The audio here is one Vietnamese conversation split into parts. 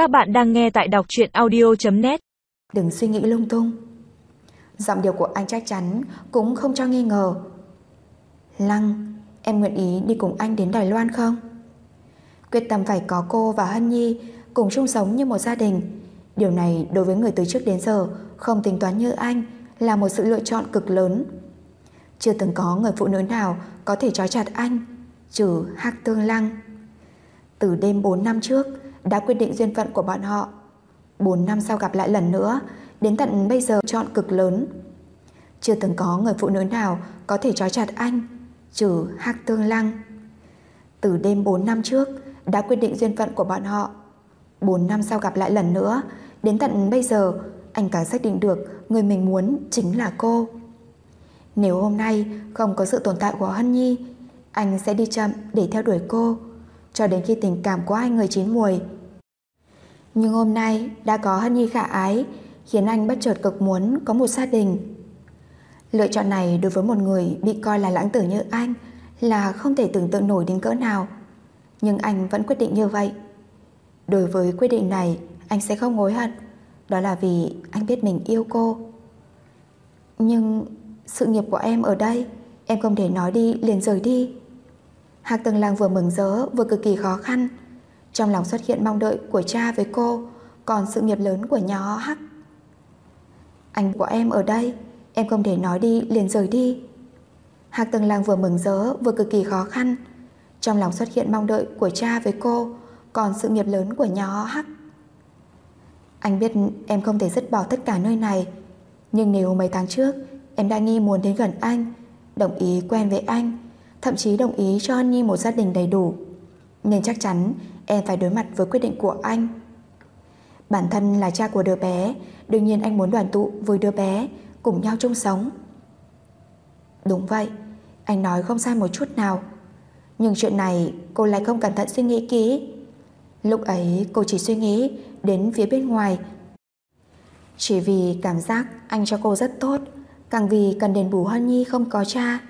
Các bạn đang nghe tại đọc truyện audio.net Đừng suy nghĩ lung tung. Giọng điệu của anh chắc chắn Cũng không cho nghi ngờ. Lăng, Em nguyện ý đi cùng anh đến Đài Loan không? Quyết tâm phải có cô và Hân Nhi Cùng chung sống như một gia đình. Điều này đối với người từ trước đến giờ Không tính toán như anh Là một sự lựa chọn cực lớn. Chưa từng có người phụ nữ nào Có thể trói chặt anh, Trừ Hạc Tương Lăng. Từ đêm 4 năm trước đã quyết định duyên phận của bọn họ. 4 năm sau gặp lại lần nữa, Đến tận bây giờ chọn cực lớn. Chưa từng có người phụ nữ nào Có thể trói chặt anh, Trừ Hạc Tương Lăng. Từ đêm 4 năm trước, Đã quyết định duyên phận của bọn họ. 4 năm sau gặp lại lần nữa, Đến tận bây giờ, Anh cả xác định được Người mình muốn chính là cô. Nếu hôm nay không có sự tồn tại của Hân Nhi, Anh sẽ đi chậm để theo đuổi cô. Cho đến khi tình cảm của hai người chín mùi Nhưng hôm nay Đã có Hân Nhi khả ái, Khiến anh bất chợt cực muốn có một gia đình. Lựa chọn này đối với một người Bị coi là lãng tử như anh Là không thể tưởng tượng nổi đến cỡ nào. Nhưng anh vẫn quyết định như vậy. Đối với quyết định này, Anh sẽ không hối hận. Đó là vì anh biết mình yêu cô. Nhưng sự nghiệp của em ở đây, Em không thể nói đi liền rời đi. Hạc Tầng Làng vừa mừng rỡ, Vừa cực kỳ khó khăn. Trong lòng xuất hiện mong đợi của cha với cô, Còn sự nghiệp lớn của nhỏ Hắc. Anh của em ở đây, Em không thể nói đi, liền rời đi. Hạc Tầng Làng vừa mừng rỡ, Vừa cực kỳ khó khăn. Trong lòng xuất hiện mong đợi của cha với cô, Còn sự nghiệp lớn của nhỏ Hắc. Anh biết em không thể dứt bỏ tất cả nơi này, Nhưng nếu mấy tháng trước Em đã nghi muốn đến gần anh, Đồng ý quen với anh Thậm chí đồng ý cho Hân Nhi một gia đình đầy đủ. Nên chắc chắn em phải đối mặt với quyết định của anh. Bản thân là cha của đứa bé, Đương nhiên anh muốn đoàn tụ với đứa bé, Cùng nhau chung sống. Đúng vậy, Anh nói không sai một chút nào. Nhưng chuyện này cô lại không cẩn thận suy nghĩ kỹ. Lúc ấy cô chỉ suy nghĩ Đến phía bên ngoài. Chỉ vì cảm giác anh cho cô rất tốt, Càng vì cần đền bù Hân Nhi không có cha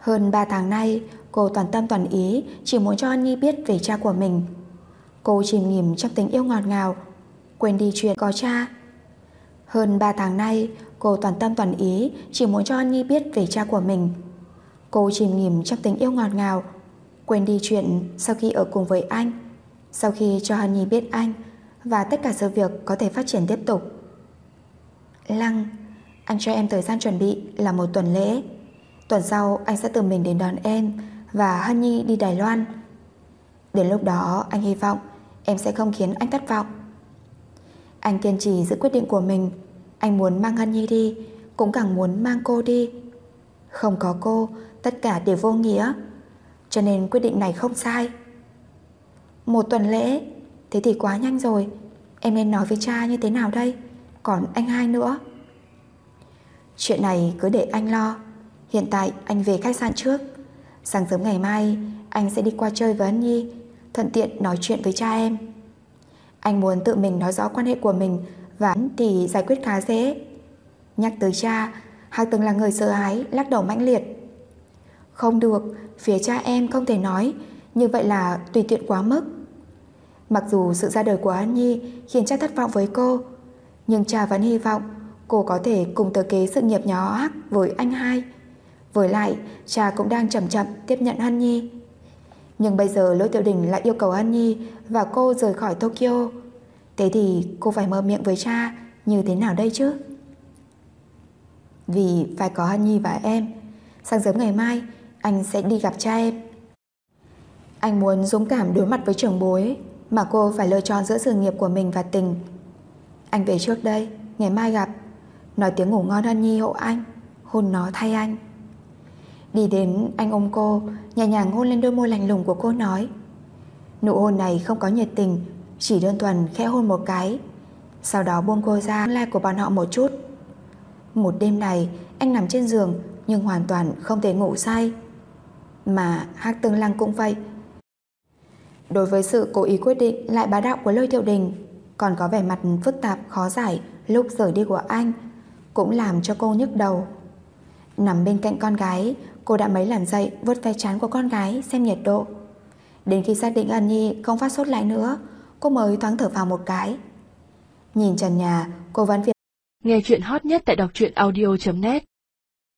hơn 3 tháng nay, Cô toàn tâm toàn ý, Chỉ muốn cho Nhi biết về cha của mình. Cô chìm nghỉm trong tình yêu ngọt ngào, Quên đi chuyện có cha. Hơn 3 tháng nay, Cô toàn tâm toàn ý, Chỉ muốn cho Nhi biết về cha của mình. Cô chìm nghỉm trong tình yêu ngọt ngào, Quên đi chuyện sau khi ở cùng với anh, Sau khi cho Hân Nhi biết anh Và tất cả sự việc có thể phát triển tiếp tục. Lăng, Anh cho em thời gian chuẩn bị là một tuần lễ. Tuần sau, anh sẽ tự mình đến đón em Và Hân Nhi đi Đài Loan. Đến lúc đó, anh hy vọng Em sẽ không khiến anh thất vọng. Anh kiên trì giữ quyết định của mình. Anh muốn mang Hân Nhi đi, Cũng càng muốn mang cô đi. Không có cô, Tất cả đều vô nghĩa. Cho nên quyết định này không sai. Một tuần lễ, Thế thì quá nhanh rồi. Em nên nói với cha như thế nào đây? Còn anh hai nữa. Chuyện này cứ để anh lo. Hiện tại, anh về khách sạn trước. Sáng sớm ngày mai, Anh sẽ đi qua chơi với Ân Nhi Thuận tiện nói chuyện với cha em. Anh muốn tự mình nói rõ quan hệ của mình Và thì giải quyết khá dễ. Nhắc tới cha Hạc từng là người sợ hãi, Lắc đầu mãnh liệt. Không được, Phía cha em không thể nói, Như vậy là tùy tiện quá mức. Mặc dù sự ra đời của An Nhi Khiến cha thất vọng với cô, Nhưng cha vẫn hy vọng Cô có thể cùng tờ kế sự nghiệp nhỏ hắc với anh hai. Với lại, Cha cũng đang chậm chậm tiếp nhận Hân Nhi. Nhưng bây giờ Lỗ Tiểu Đình lại yêu cầu Hân Nhi Và cô rời khỏi Tokyo. Thế thì cô phải mở miệng với cha Như thế nào đây chứ? Vì phải có Hân Nhi và em. Sáng sớm ngày mai, Anh sẽ đi gặp cha em. Anh muốn dũng cảm đối mặt với trưởng bối Mà cô phải lựa chọn giữa sự nghiệp của mình và tình. Anh về trước đây, Ngày mai gặp. Nói tiếng ngủ ngon Hân Nhi hộ anh, Hôn nó thay anh. Đi đến anh ôm cô, Nhẹ nhàng hôn lên đôi môi lành lùng của cô nói, Nụ hôn này không có nhiệt tình, Chỉ đơn thuần khẽ hôn một cái. Sau đó buông cô ra lai của bọn họ một chút. Một đêm này, Anh nằm trên giường, Nhưng hoàn toàn không thể ngủ say. Mà hát Tương Lăng cũng vậy. Đối với sự cố ý quyết định Lại bá đạo của Lôi Thiệu Đình, Còn có vẻ mặt phức tạp, khó giải Lúc rời đi của anh, Cũng làm cho cô nhức đầu. Nằm bên cạnh con gái, Cô đã mấy lần dậy vớt tay chán của con gái Xem nhiệt độ. Đến khi xác định Ân Nhi không phát sốt lại nữa, Cô mới thoáng thở vào một cái. Nhìn trần nhà, Cô vẫn việc Nghe chuyện hot nhất tại đọc truyện audio.net